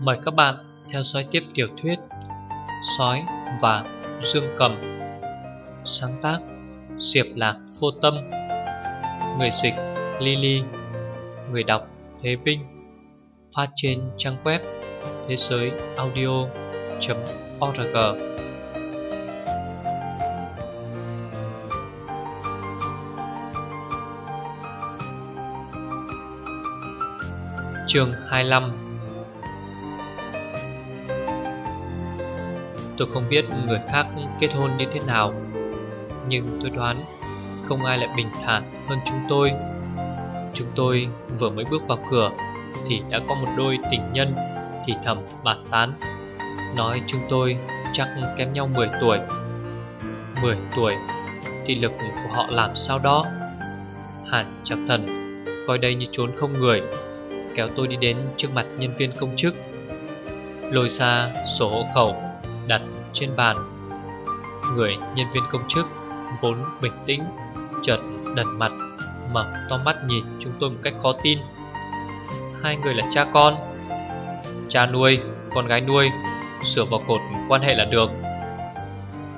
Mời các bạn theo dõi tiếp tiểu thuyết Sói và Dương Cầm. Sáng tác, Diệp Lạc Vô Tâm. Người dịch, Lily. Người đọc, Thế Vinh. Phát trên trang web, thế giới audio.org Chương 25 Tôi không biết người khác kết hôn như thế nào. Nhưng tôi đoán không ai lại bình thản hơn chúng tôi. Chúng tôi vừa mới bước vào cửa Thì đã có một đôi tình nhân thì thầm bàn tán. Nói chúng tôi chắc kém nhau 10 tuổi. 10 tuổi Thì lực của họ làm sao đó? Hàn chập thần, Coi đây như trốn không người, Kéo tôi đi đến trước mặt nhân viên công chức. Lôi ra sổ hộ khẩu. Đặt trên bàn. Người nhân viên công chức Vốn bình tĩnh Chợt đần mặt Mở to mắt nhìn chúng tôi một cách khó tin. Hai người là cha con Cha nuôi, con gái nuôi Sửa vào cột quan hệ là được.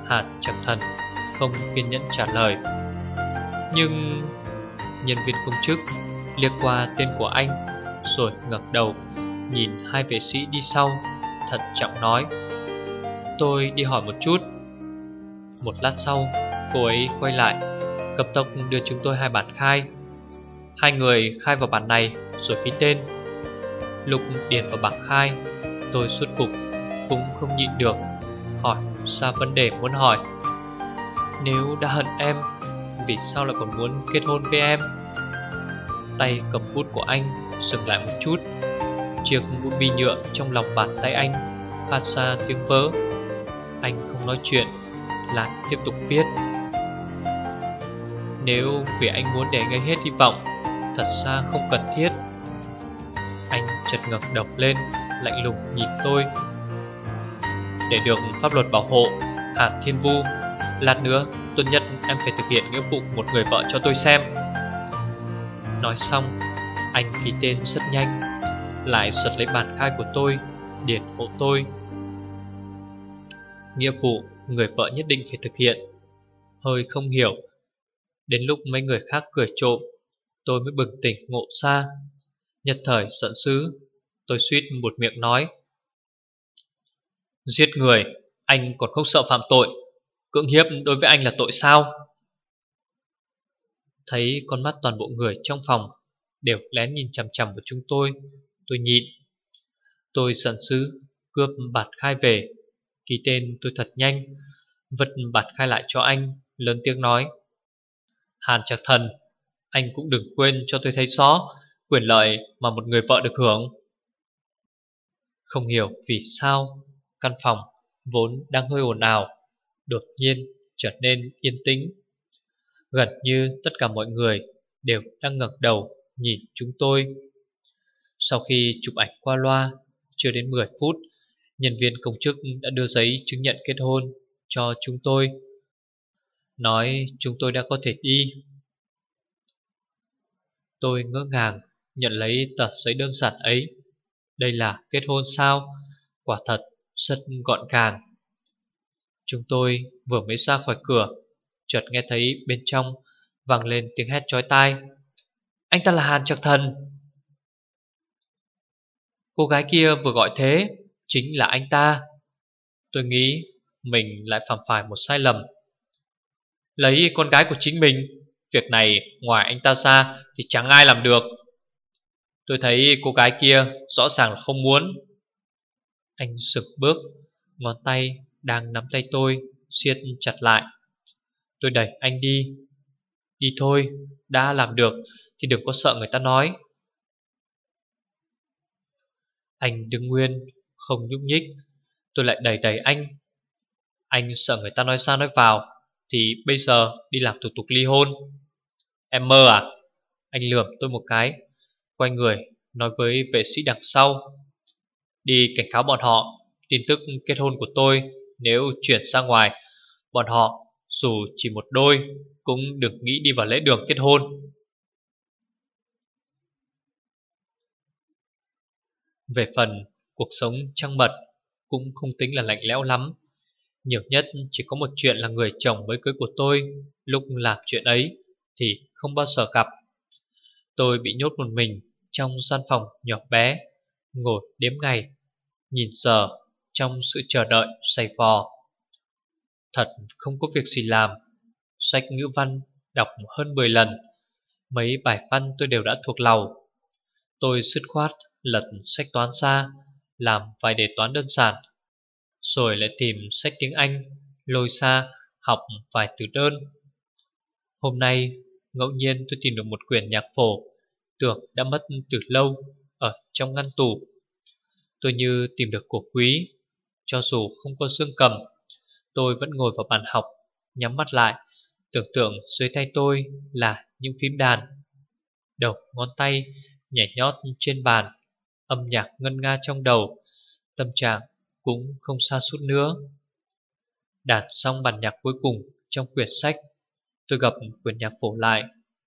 Hạt chẳng thần Không kiên nhẫn trả lời. Nhưng Nhân viên công chức liếc qua tên của anh Rồi ngẩng đầu Nhìn hai vệ sĩ đi sau Thật trọng nói. Tôi đi hỏi một chút. Một lát sau, Cô ấy quay lại, Cấp tốc đưa chúng tôi hai bản khai. Hai người khai vào bản này Rồi ký tên. Lục điền vào bảng khai, Tôi suốt cục cũng không nhịn được, Hỏi, sao vấn đề muốn hỏi? Nếu đã hận em, Vì sao lại còn muốn kết hôn với em? Tay cầm bút của anh Dừng lại một chút. Chiếc bút bi nhựa trong lòng bàn tay anh Phát ra tiếng vỡ. Anh không nói chuyện Lại tiếp tục viết. Nếu vì anh muốn để ngay hết hy vọng, Thật ra không cần thiết. Anh chợt ngẩng đọc lên, Lạnh lùng nhìn tôi. Để được pháp luật bảo hộ, Hàn Thiên Vu, Lát nữa tốt nhất em phải thực hiện nghĩa vụ một người vợ cho tôi xem. Nói xong, Anh ký tên rất nhanh, Lại giật lấy bản khai của tôi, Điền hộ tôi. Nghĩa vụ người vợ nhất định phải thực hiện. Hơi không hiểu. Đến lúc mấy người khác cười trộm, Tôi mới bừng tỉnh ngộ ra. Nhất thời giận dữ, Tôi suýt một miệng nói. Giết người, Anh còn không sợ phạm tội. Cưỡng hiếp đối với anh là tội sao? Thấy con mắt toàn bộ người trong phòng Đều lén nhìn chằm chằm vào chúng tôi Tôi nhịn. Tôi giận dữ, Cướp bạt khai về. Ký tên tôi thật nhanh Vật bạt khai lại cho anh Lớn tiếng nói Hàn Trạc Thần Anh cũng đừng quên cho tôi thấy rõ quyền lợi mà một người vợ được hưởng. Không hiểu vì sao căn phòng vốn đang hơi ồn ào, đột nhiên trở nên yên tĩnh. Gần như tất cả mọi người đều đang ngẩng đầu nhìn chúng tôi. Sau khi chụp ảnh qua loa, chưa đến 10 phút, nhân viên công chức đã đưa giấy chứng nhận kết hôn cho chúng tôi. Nói, chúng tôi đã có thể đi. Tôi ngỡ ngàng Nhận lấy tờ giấy đơn giản ấy. Đây là kết hôn sao? Quả thật, rất gọn gàng. Chúng tôi vừa mới ra khỏi cửa, Chợt nghe thấy bên trong vang lên tiếng hét chói tai. Anh ta là Hàn Trạc Thần. Cô gái kia vừa gọi thế Chính là anh ta. Tôi nghĩ mình lại phạm phải một sai lầm. Lấy con gái của chính mình, Việc này ngoài anh ta ra Thì chẳng ai làm được. Tôi thấy cô gái kia rõ ràng là không muốn. Anh sực bước, Ngón tay đang nắm tay tôi, siết chặt lại. Tôi đẩy anh đi. Đi thôi, Đã làm được Thì đừng có sợ người ta nói. Anh đứng nguyên không nhúc nhích. Tôi lại đẩy đẩy anh. Anh sợ người ta nói sao nói vào, Thì bây giờ đi làm thủ tục ly hôn. Em mơ à? Anh lườm tôi một cái, Quay người, nói với vệ sĩ đằng sau. Đi cảnh cáo bọn họ, Tin tức kết hôn của tôi Nếu chuyển ra ngoài, Bọn họ dù chỉ một đôi Cũng đừng nghĩ đi vào lễ đường kết hôn. Về phần cuộc sống trăng mật cũng không tính là lạnh lẽo lắm. Nhiều nhất chỉ có một chuyện là người chồng mới cưới của tôi lúc làm chuyện ấy thì không bao giờ gặp. Tôi bị nhốt một mình trong gian phòng nhỏ bé, ngồi đếm ngày, nhìn giờ trong sự chờ đợi say vò. Thật không có việc gì làm, sách ngữ văn đọc hơn 10 lần, mấy bài văn tôi đều đã thuộc lầu. Tôi sứt khoát lật sách toán ra, làm vài đề toán đơn giản, rồi lại tìm sách tiếng Anh, lôi xa học vài từ đơn. Hôm nay, ngẫu nhiên tôi tìm được một quyển nhạc phổ, tưởng đã mất từ lâu, ở trong ngăn tủ. Tôi như tìm được của quý, cho dù không có xương cầm, tôi vẫn ngồi vào bàn học, nhắm mắt lại, tưởng tượng dưới tay tôi là những phím đàn. Đầu ngón tay nhảy nhót trên bàn, âm nhạc ngân nga trong đầu, tâm trạng cũng không xa suốt nữa. Đạt xong bản nhạc cuối cùng trong quyển sách, tôi gặp quyển nhạc phổ lại,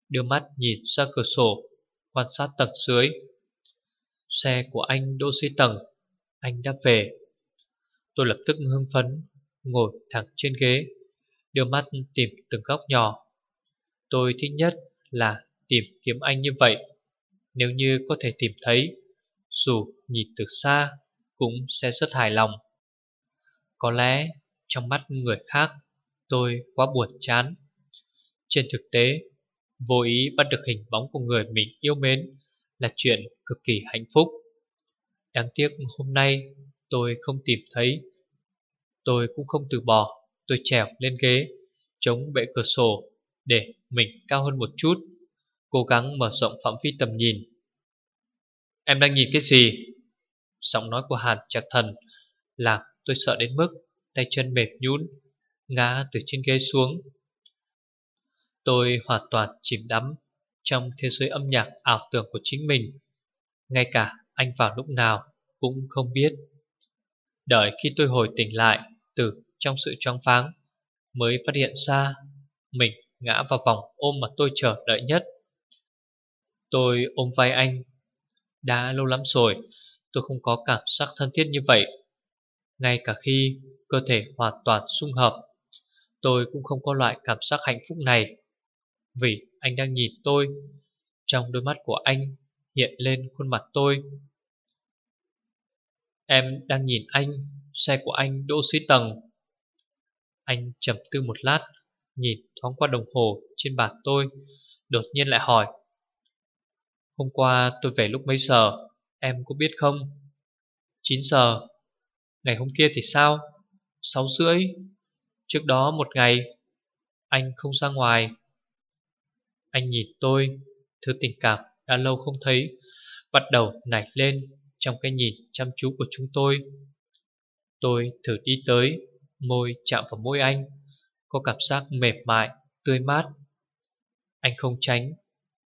đưa mắt nhìn ra cửa sổ, quan sát tầng dưới. Xe của anh đỗ dưới tầng, anh đã về. Tôi lập tức hưng phấn, ngồi thẳng trên ghế, đưa mắt tìm từng góc nhỏ. Tôi thích nhất là tìm kiếm anh như vậy. Nếu như có thể tìm thấy, dù nhìn từ xa cũng sẽ rất hài lòng. Có lẽ trong mắt người khác tôi quá buồn chán. Trên thực tế, vô ý bắt được hình bóng của người mình yêu mến là chuyện cực kỳ hạnh phúc. Đáng tiếc hôm nay tôi không tìm thấy. Tôi cũng không từ bỏ, tôi trèo lên ghế, chống bệ cửa sổ để mình cao hơn một chút, cố gắng mở rộng phạm vi tầm nhìn. Em đang nhìn cái gì? Giọng nói của Hàn chặt Thần làm tôi sợ đến mức tay chân mềm nhũn, ngã từ trên ghế xuống. Tôi hoàn toàn chìm đắm trong thế giới âm nhạc ảo tưởng của chính mình. Ngay cả anh vào lúc nào cũng không biết. Đợi khi tôi hồi tỉnh lại từ trong sự choáng váng, mới phát hiện ra mình ngã vào vòng ôm mà tôi chờ đợi nhất. Tôi ôm vai anh. Đã lâu lắm rồi, tôi không có cảm giác thân thiết như vậy. Ngay cả khi cơ thể hoàn toàn xung hợp, tôi cũng không có loại cảm giác hạnh phúc này. Vì anh đang nhìn tôi, trong đôi mắt của anh hiện lên khuôn mặt tôi. Em đang nhìn anh, xe của anh đỗ dưới tầng. Anh trầm tư một lát, nhìn thoáng qua đồng hồ trên bàn tôi, đột nhiên lại hỏi. Hôm qua tôi về lúc mấy giờ, em có biết không? 9 giờ. Ngày hôm kia thì sao? 6 rưỡi. Trước đó một ngày, anh không ra ngoài. Anh nhìn tôi, thứ tình cảm đã lâu không thấy, bắt đầu nảy lên trong cái nhìn chăm chú của chúng tôi. Tôi thử đi tới, môi chạm vào môi anh, có cảm giác mềm mại, tươi mát. Anh không tránh,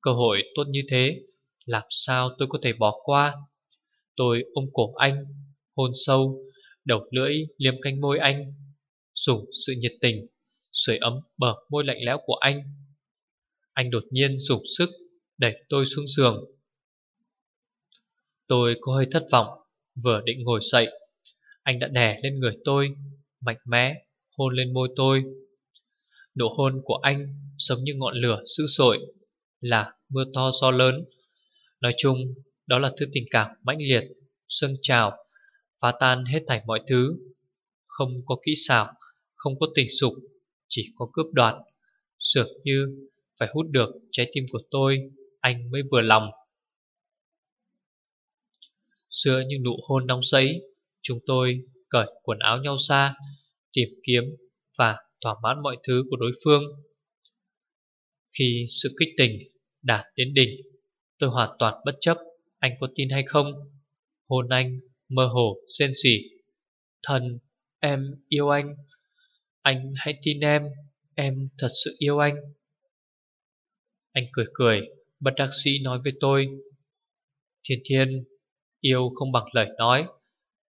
cơ hội tốt như thế, làm sao tôi có thể bỏ qua? Tôi ôm cổ anh, hôn sâu, đầu lưỡi liếm canh môi anh, dùng sự nhiệt tình, sưởi ấm bờ môi lạnh lẽo của anh. Anh đột nhiên dùng sức đẩy tôi xuống giường. Tôi có hơi thất vọng, vừa định ngồi dậy, anh đã đè lên người tôi, mạnh mẽ hôn lên môi tôi. Nụ hôn của anh giống như ngọn lửa dữ dội, là mưa to gió lớn. Nói chung, đó là thứ tình cảm mãnh liệt, sưng trào, phá tan hết thảy mọi thứ. Không có kỹ xảo, không có tình dục, chỉ có cướp đoạt. Dường như phải hút được trái tim của tôi, anh mới vừa lòng. Giữa những nụ hôn nóng giấy, chúng tôi cởi quần áo nhau xa, tìm kiếm và thỏa mãn mọi thứ của đối phương. Khi sự kích tình đạt đến đỉnh, tôi hoàn toàn bất chấp anh có tin hay không. Hôn anh mơ hồ xen xỉ. Thần, em yêu anh. Anh hãy tin em, em thật sự yêu anh. Anh cười cười, bất đắc sĩ nói với tôi. Thiên thiên, yêu không bằng lời nói,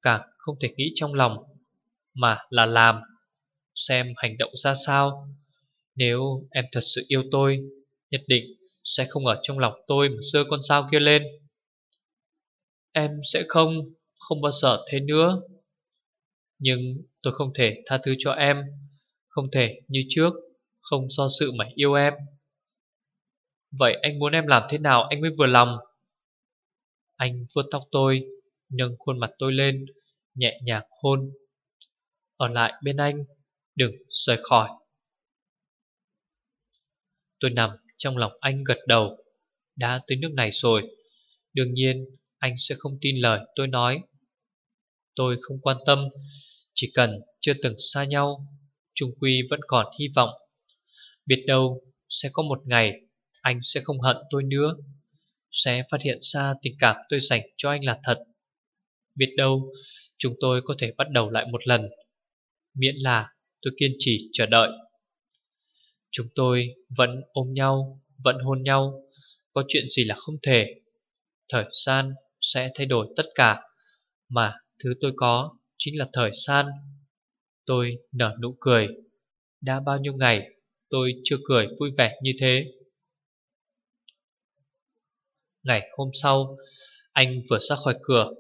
càng không thể nghĩ trong lòng, mà là làm. Xem hành động ra sao. Nếu em thật sự yêu tôi, nhất định sẽ không ở trong lòng tôi mà sơ con sao kia lên. Em sẽ không, không bao giờ thế nữa. Nhưng tôi không thể tha thứ cho em Không thể như trước Không do sự mà yêu em. Vậy anh muốn em làm thế nào anh mới vừa lòng? Anh vuốt tóc tôi Nâng khuôn mặt tôi lên Nhẹ nhàng hôn. Ở lại bên anh Đừng rời khỏi. Tôi nằm trong lòng anh gật đầu. Đã tới nước này rồi. Đương nhiên, anh sẽ không tin lời tôi nói. Tôi không quan tâm. Chỉ cần chưa từng xa nhau, Trung Quy vẫn còn hy vọng. Biết đâu, sẽ có một ngày, Anh sẽ không hận tôi nữa. Sẽ phát hiện ra tình cảm tôi dành cho anh là thật. Biết đâu, Chúng tôi có thể bắt đầu lại một lần. Miễn là tôi kiên trì chờ đợi. Chúng tôi vẫn ôm nhau, Vẫn hôn nhau. Có chuyện gì là không thể, Thời gian sẽ thay đổi tất cả. Mà thứ tôi có Chính là thời gian. Tôi nở nụ cười. Đã bao nhiêu ngày tôi chưa cười vui vẻ như thế? Ngày hôm sau, Anh vừa ra khỏi cửa.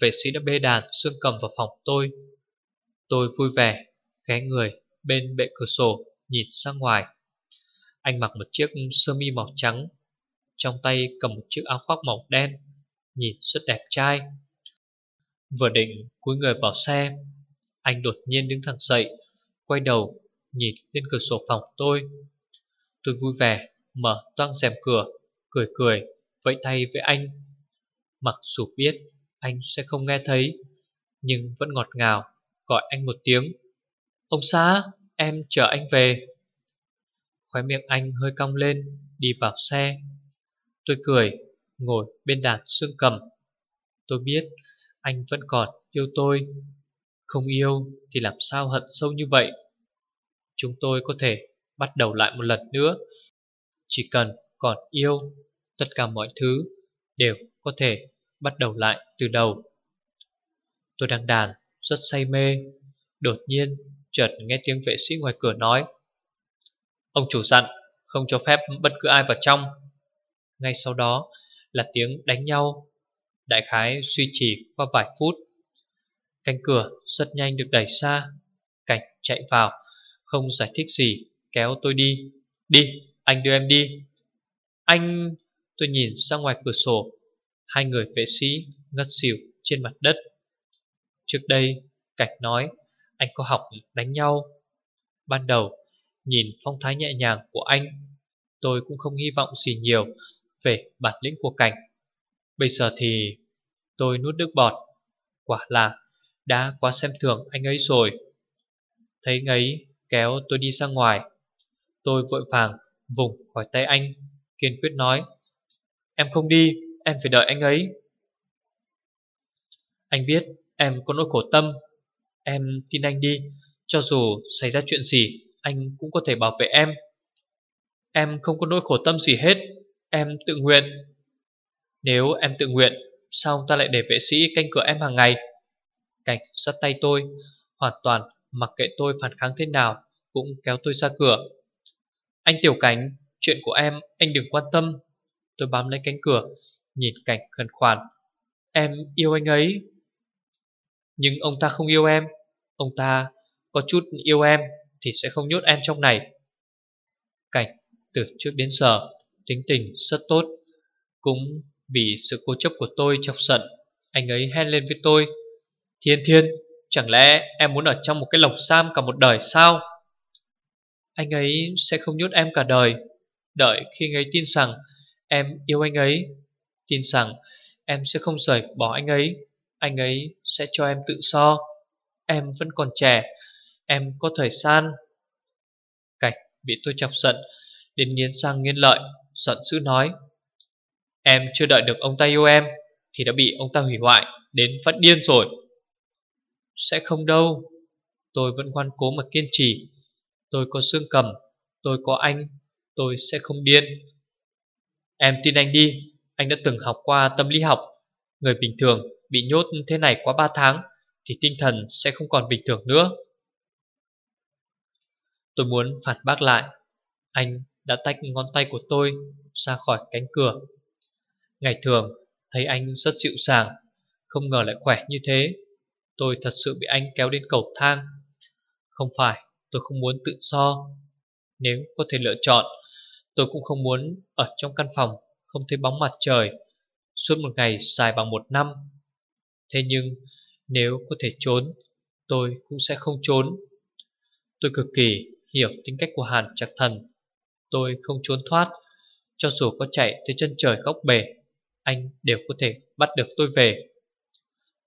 Vệ sĩ đã bê đàn, xương cầm vào phòng tôi. Tôi vui vẻ, Ghé người bên bệ cửa sổ. Nhìn ra ngoài. Anh mặc một chiếc sơ mi màu trắng, Trong tay cầm một chiếc áo khoác màu đen, Nhìn rất đẹp trai. Vừa định cúi người vào xe, Anh đột nhiên đứng thẳng dậy, Quay đầu nhìn lên cửa sổ phòng tôi. Tôi vui vẻ Mở toang rèm cửa, Cười cười, vẫy tay với anh. Mặc dù biết anh sẽ không nghe thấy, Nhưng vẫn ngọt ngào, Gọi anh một tiếng. Ông xã! Em chờ anh về. Khóe miệng anh hơi cong lên, Đi vào xe. Tôi cười, Ngồi bên đàn xương cầm. Tôi biết anh vẫn còn yêu tôi. Không yêu thì làm sao hận sâu như vậy? Chúng tôi có thể bắt đầu lại một lần nữa. Chỉ cần còn yêu, Tất cả mọi thứ đều có thể bắt đầu lại từ đầu. Tôi đang đàn, rất say mê. Đột nhiên chợt nghe tiếng vệ sĩ ngoài cửa nói Ông chủ dặn không cho phép bất cứ ai vào trong. Ngay sau đó là tiếng đánh nhau. Đại khái suy trì qua vài phút Cánh cửa rất nhanh được đẩy xa Cảnh chạy vào Không giải thích gì Kéo tôi đi Đi, anh đưa em đi. Anh... Tôi nhìn ra ngoài cửa sổ Hai người vệ sĩ ngất xỉu trên mặt đất. Trước đây Cảnh nói anh có học đánh nhau. Ban đầu Nhìn phong thái nhẹ nhàng của anh Tôi cũng không hy vọng gì nhiều Về bản lĩnh của Cảnh. Bây giờ thì tôi nuốt nước bọt. Quả là đã quá xem thường anh ấy rồi. Thấy anh ấy kéo tôi đi ra ngoài Tôi vội vàng vùng khỏi tay anh Kiên quyết nói Em không đi, em phải đợi anh ấy. Anh biết em có nỗi khổ tâm Em tin anh đi. Cho dù xảy ra chuyện gì, Anh cũng có thể bảo vệ em. Em không có nỗi khổ tâm gì hết. Em tự nguyện. Nếu em tự nguyện, Sao ta lại để vệ sĩ canh cửa em hàng ngày? Cảnh sát tay tôi Hoàn toàn mặc kệ tôi phản kháng thế nào Cũng kéo tôi ra cửa. Anh Tiểu Cảnh, Chuyện của em anh đừng quan tâm. Tôi bám lấy cánh cửa, Nhìn cảnh khẩn khoản. Em yêu anh ấy. Nhưng ông ta không yêu em. Ông ta có chút yêu em Thì sẽ không nhốt em trong này. Cảnh từ trước đến giờ, Tính tình rất tốt. Cũng vì sự cố chấp của tôi chọc giận Anh ấy hét lên với tôi. Thiên thiên, Chẳng lẽ em muốn ở trong một cái lồng giam cả một đời sao? Anh ấy sẽ không nhốt em cả đời. Đợi khi anh ấy tin rằng Em yêu anh ấy, Tin rằng em sẽ không rời bỏ anh ấy. Anh ấy sẽ cho em tự so, Em vẫn còn trẻ Em có thời gian. Cảnh bị tôi chọc giận Đến nghiến sang nghiến lợi Giận dữ nói Em chưa đợi được ông ta yêu em Thì đã bị ông ta hủy hoại Đến phát điên rồi. Sẽ không đâu Tôi vẫn ngoan cố mà kiên trì. Tôi có xương cầm Tôi có anh Tôi sẽ không điên. Em tin anh đi Anh đã từng học qua tâm lý học Người bình thường bị nhốt thế này quá 3 tháng, Thì tinh thần sẽ không còn bình thường nữa. Tôi muốn phản bác lại, Anh đã tách ngón tay của tôi ra khỏi cánh cửa. Ngày thường, thấy anh rất dịu dàng, Không ngờ lại khỏe như thế. Tôi thật sự bị anh kéo đến cầu thang. Không phải, tôi không muốn tự do. Nếu có thể lựa chọn, Tôi cũng không muốn ở trong căn phòng Không thấy bóng mặt trời. Suốt một ngày dài bằng một năm Thế nhưng, nếu có thể trốn, Tôi cũng sẽ không trốn. Tôi cực kỳ hiểu tính cách của Hàn Trạc Thần. Tôi không trốn thoát, Cho dù có chạy tới chân trời góc bể, Anh đều có thể bắt được tôi về.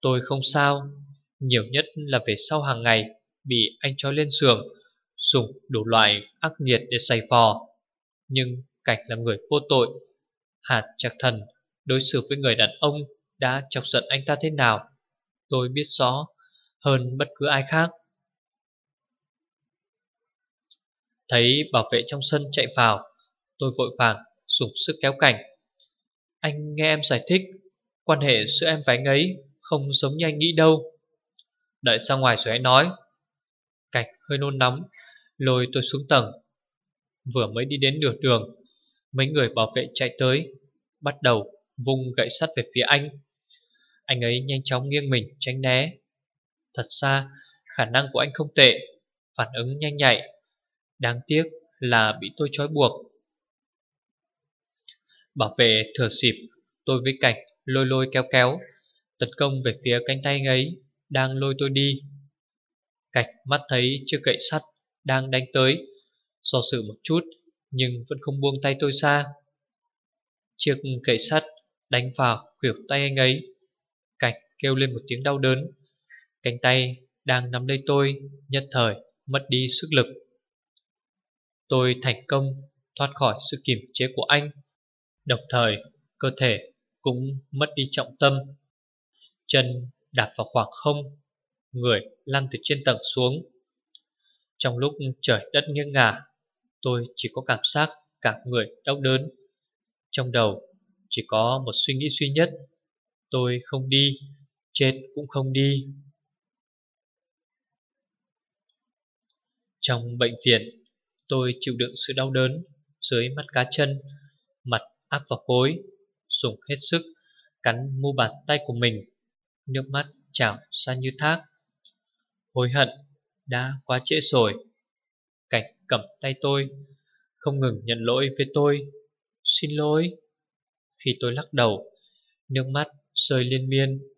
Tôi không sao, Nhiều nhất là về sau hàng ngày Bị anh cho lên giường, Dùng đủ loại ác nghiệt để giày vò. Nhưng cảnh là người vô tội Hạt Trạc Thần đối xử với người đàn ông đã chọc giận anh ta thế nào? Tôi biết rõ hơn bất cứ ai khác. Thấy bảo vệ trong sân chạy vào, Tôi vội vàng dùng sức kéo cảnh Anh nghe em giải thích, Quan hệ giữa em và anh ấy Không giống như anh nghĩ đâu. Đợi ra ngoài rồi hãy nói. Cảnh hơi nôn nóng, Lôi tôi xuống tầng. Vừa mới đi đến nửa đường, Mấy người bảo vệ chạy tới, Bắt đầu vung gậy sắt về phía anh. Anh ấy nhanh chóng nghiêng mình tránh né. Thật ra, khả năng của anh không tệ, Phản ứng nhanh nhạy. Đáng tiếc là bị tôi trói buộc. Bảo vệ thừa dịp, Tôi với cảnh lôi lôi kéo kéo, Tấn công về phía cánh tay anh ấy, Đang lôi tôi đi. Cảnh mắt thấy chiếc gậy sắt Đang đánh tới, Do sự một chút Nhưng vẫn không buông tay tôi ra. Chiếc gậy sắt đánh vào khuỷu tay anh ấy kêu lên một tiếng đau đớn. Cánh tay đang nắm lấy tôi, Nhất thời mất đi sức lực. Tôi thành công thoát khỏi sự kiểm chế của anh, Đồng thời cơ thể cũng mất đi trọng tâm. Chân đạp vào khoảng không, Người lăn từ trên tầng xuống. Trong lúc trời đất nghiêng ngả, Tôi chỉ có cảm giác cả người đau đớn. Trong đầu chỉ có một suy nghĩ duy nhất, Tôi không đi Chết cũng không đi. Trong bệnh viện, Tôi chịu đựng sự đau đớn Dưới mắt cá chân, Mặt áp vào gối Dùng hết sức Cắn mu bàn tay của mình, Nước mắt trào ra như thác. Hối hận Đã quá trễ rồi, Cảnh cầm tay tôi Không ngừng nhận lỗi với tôi. Xin lỗi. Khi tôi lắc đầu, Nước mắt rơi liên miên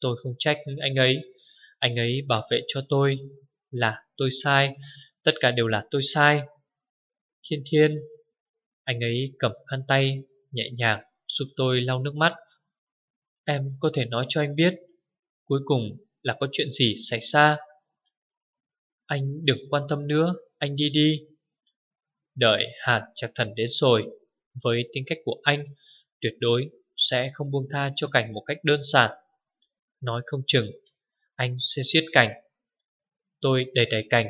Tôi không trách anh ấy. Anh ấy bảo vệ cho tôi Là tôi sai, Tất cả đều là tôi sai. Thiên thiên, Anh ấy cầm khăn tay, Nhẹ nhàng giúp tôi lau nước mắt. Em có thể nói cho anh biết, Cuối cùng là có chuyện gì xảy ra? Anh đừng quan tâm nữa, Anh đi đi. Đợi hạt chắc thần đến rồi, Với tính cách của anh, Tuyệt đối sẽ không buông tha cho cảnh một cách đơn giản. Nói không chừng. Anh sẽ giết cảnh. Tôi đẩy đẩy cảnh.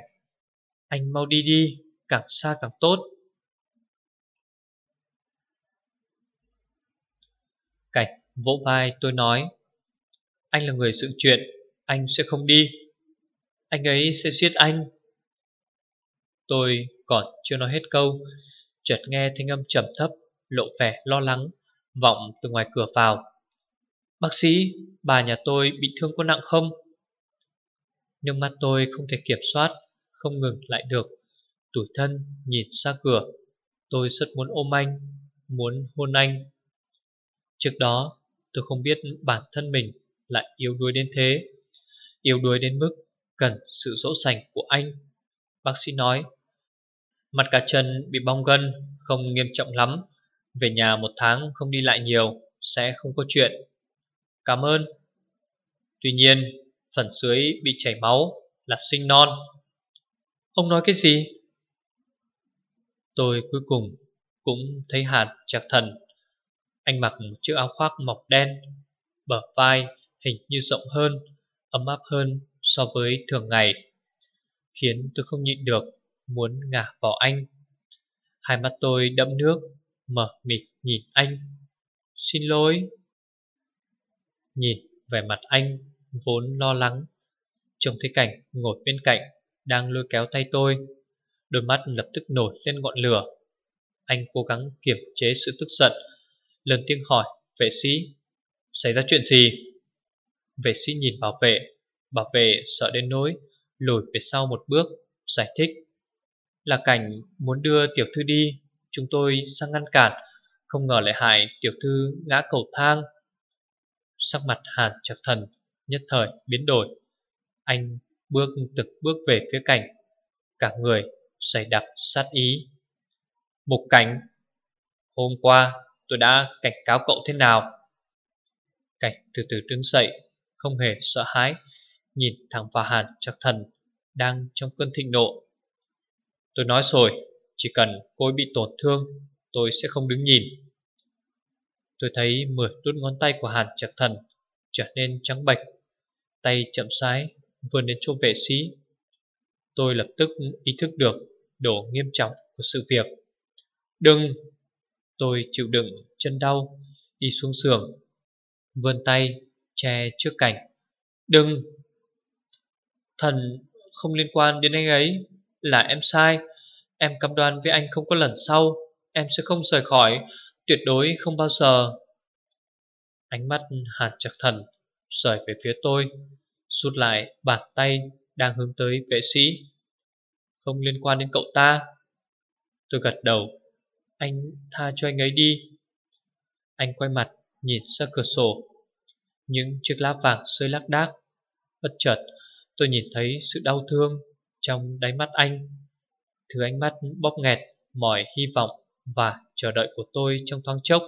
Anh mau đi đi, Càng xa càng tốt. Cảnh, vỗ vai tôi nói, Anh là người sự chuyện, Anh sẽ không đi. Anh ấy sẽ giết anh. Tôi còn chưa nói hết câu, Chợt nghe thanh âm trầm thấp, Lộ vẻ lo lắng, Vọng từ ngoài cửa vào. Bác sĩ, bà nhà tôi bị thương có nặng không? Nhưng mắt tôi không thể kiểm soát Không ngừng lại được. Tủi thân nhìn ra cửa. Tôi rất muốn ôm anh Muốn hôn anh. Trước đó tôi không biết bản thân mình Lại yếu đuối đến thế. Yếu đuối đến mức Cần sự dỗ dành của anh. Bác sĩ nói Mặt cả chân bị bong gân Không nghiêm trọng lắm. Về nhà một tháng không đi lại nhiều Sẽ không có chuyện. Cảm ơn. Tuy nhiên, phần dưới bị chảy máu Là sinh non. Ông nói cái gì? Tôi cuối cùng Cũng thấy hạt chạc thần. Anh mặc chiếc áo khoác mọc đen, Bờ vai hình như rộng hơn, Ấm áp hơn so với thường ngày, Khiến tôi không nhịn được Muốn ngả vào anh. Hai mắt tôi đẫm nước, Mở mịt nhìn anh. Xin lỗi. Nhìn về mặt anh Vốn lo lắng. Trông thấy cảnh ngồi bên cạnh Đang lôi kéo tay tôi, Đôi mắt lập tức nổi lên ngọn lửa. Anh cố gắng kiềm chế sự tức giận lần tiếng hỏi, vệ sĩ, Xảy ra chuyện gì? Vệ sĩ nhìn bảo vệ Bảo vệ sợ đến nỗi Lùi về sau một bước, Giải thích, Là cảnh muốn đưa tiểu thư đi, Chúng tôi sang ngăn cản, Không ngờ lại hại tiểu thư ngã cầu thang. Sắc mặt hàn trạc thần Nhất thời biến đổi. Anh bước, từng bước về phía cảnh Cả người dày đặc sát ý. Mục cảnh, Hôm qua tôi đã cảnh cáo cậu thế nào? Cảnh từ từ đứng dậy, Không hề sợ hãi, Nhìn thẳng vào hàn trạc thần Đang trong cơn thịnh nộ. Tôi nói rồi, Chỉ cần cô ấy bị tổn thương, Tôi sẽ không đứng nhìn. Tôi thấy mười đốt ngón tay của hàn trạc thần Trở nên trắng bệch, Tay chậm sái vươn đến chỗ vệ sĩ. Tôi lập tức ý thức được Độ nghiêm trọng của sự việc. Đừng! Tôi chịu đựng chân đau, Đi xuống giường, Vươn tay che trước cảnh Đừng! Thần không liên quan đến anh ấy, Là em sai. Em cam đoan với anh không có lần sau, Em sẽ không rời khỏi. Tuyệt đối không bao giờ. Ánh mắt hàn chặt thần Rời về phía tôi, Rút lại bàn tay Đang hướng tới vệ sĩ. Không liên quan đến cậu ta. Tôi gật đầu. Anh tha cho anh ấy đi. Anh quay mặt nhìn ra cửa sổ. Những chiếc lá vàng rơi lác đác. Bất chợt, tôi nhìn thấy sự đau thương Trong đáy mắt anh. Thứ ánh mắt bóp nghẹt Mỏi hy vọng và chờ đợi của tôi trong thoáng chốc.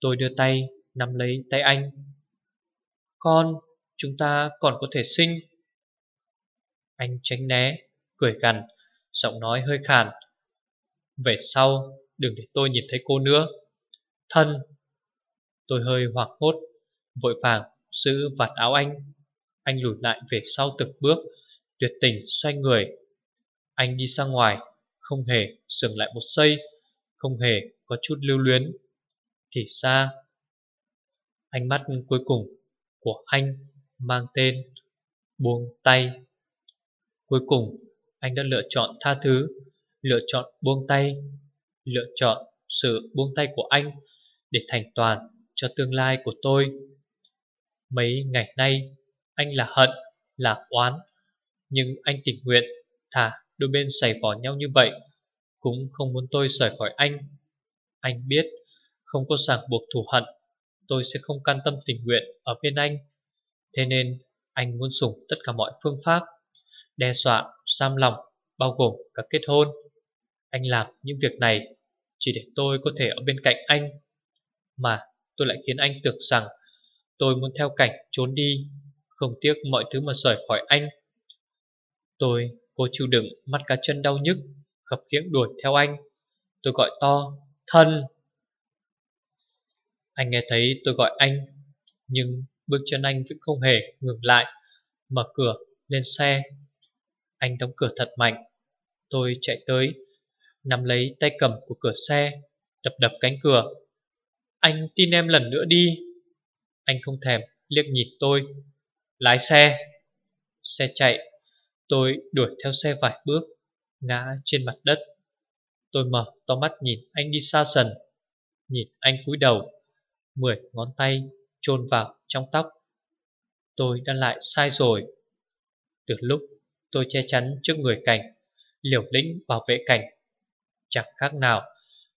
Tôi đưa tay nắm lấy tay anh. Con, chúng ta còn có thể sinh. Anh tránh né, cười gằn Giọng nói hơi khàn. Về sau, đừng để tôi nhìn thấy cô nữa. Thân. Tôi hơi hoảng hốt Vội vàng giữ vạt áo anh. Anh lùi lại về sau từng bước Tuyệt tình xoay người. Anh đi ra ngoài Không hề dừng lại một giây. Không hề có chút lưu luyến. Thì ra Ánh mắt cuối cùng của anh mang tên Buông tay. Cuối cùng anh đã lựa chọn tha thứ Lựa chọn buông tay Lựa chọn sự buông tay của anh Để thành toàn cho tương lai của tôi. Mấy ngày nay Anh là hận, là oán Nhưng anh tình nguyện Thả đôi bên xảy vỏ nhau như vậy. Cũng không muốn tôi rời khỏi anh. Anh biết Không có ràng buộc thù hận Tôi sẽ không can tâm tình nguyện ở bên anh. Thế nên anh muốn dùng tất cả mọi phương pháp Đe dọa, giam lòng Bao gồm cả kết hôn. Anh làm những việc này Chỉ để tôi có thể ở bên cạnh anh Mà tôi lại khiến anh tưởng rằng Tôi muốn theo cảnh trốn đi Không tiếc mọi thứ mà rời khỏi anh. Tôi cố chịu đựng mắt cá chân đau nhức Khập khiễng đuổi theo anh. Tôi gọi to, Thân. Anh nghe thấy tôi gọi anh, Nhưng bước chân anh vẫn không hề ngừng lại, Mở cửa lên xe. Anh đóng cửa thật mạnh. Tôi chạy tới, Nắm lấy tay cầm của cửa xe, Đập đập cánh cửa. Anh tin em lần nữa đi. Anh không thèm liếc nhìn tôi. Lái xe. Xe chạy, Tôi đuổi theo xe vài bước. Ngã trên mặt đất. Tôi mở to mắt nhìn anh đi xa dần, Nhìn anh cúi đầu, Mười ngón tay chôn vào trong tóc. Tôi đã lại sai rồi. Từ lúc tôi che chắn trước người cảnh, Liều lĩnh bảo vệ cảnh, Chẳng khác nào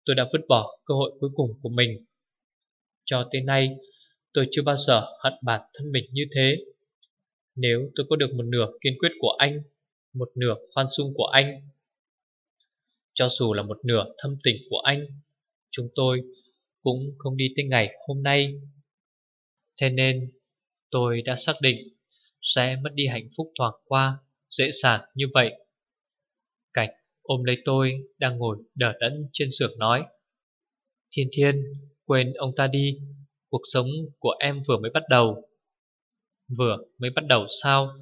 Tôi đã vứt bỏ cơ hội cuối cùng của mình. Cho tới nay, Tôi chưa bao giờ hận bản thân mình như thế. Nếu tôi có được một nửa kiên quyết của anh một nửa khoan dung của anh. Cho dù là một nửa thâm tình của anh, Chúng tôi cũng không đi tới ngày hôm nay. Thế nên tôi đã xác định Sẽ mất đi hạnh phúc thoảng qua, Dễ dàng như vậy. Cảnh ôm lấy tôi Đang ngồi đờ đẫn trên giường nói, Thiên thiên, Quên ông ta đi, Cuộc sống của em vừa mới bắt đầu. Vừa mới bắt đầu sao?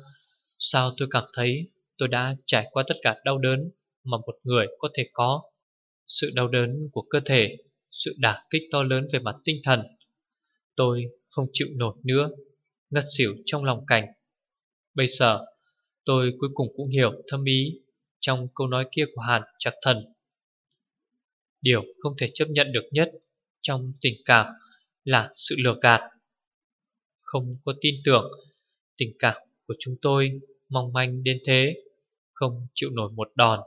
Sao tôi cảm thấy Tôi đã trải qua tất cả đau đớn Mà một người có thể có. Sự đau đớn của cơ thể, Sự đả kích to lớn về mặt tinh thần. Tôi không chịu nổi nữa, Ngất xỉu trong lòng cảnh. Bây giờ, tôi cuối cùng cũng hiểu thâm ý Trong câu nói kia của Hàn Trạc Thần. Điều không thể chấp nhận được nhất Trong tình cảm là sự lừa gạt. Không có tin tưởng Tình cảm của chúng tôi mong manh đến thế Không chịu nổi một đòn.